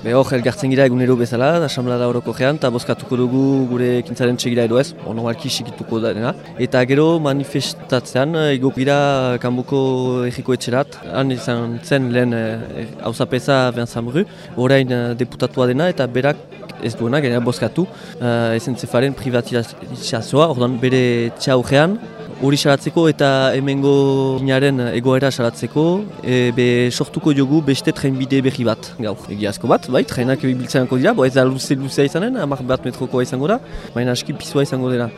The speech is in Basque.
Be hor, elgartzen gira egunero bezala, asamblada horoko gean, eta bozkatuko dugu gure ekintzaren txegira edo ez, normalki sikituko da dena. Eta gero manifestatzean, ego gira kanbuko egiko etxerat, han izan zen lehen hauzapeza e, Bru, orain deputatua dena, eta berak ez duena, genera bozkatu, uh, ezen zefaren privatizazioa, ordan bere txaugean, hori salatzeko eta hemengo inaren egoera salatzeko, e, be sortuko jogu beste trenbide berri bat, gaur. Egiazko bat, bai, trenak biltzen dira, bo ez da luze luzea izanen, amak bat metrokoa izango da, baina aski pizua izango dira.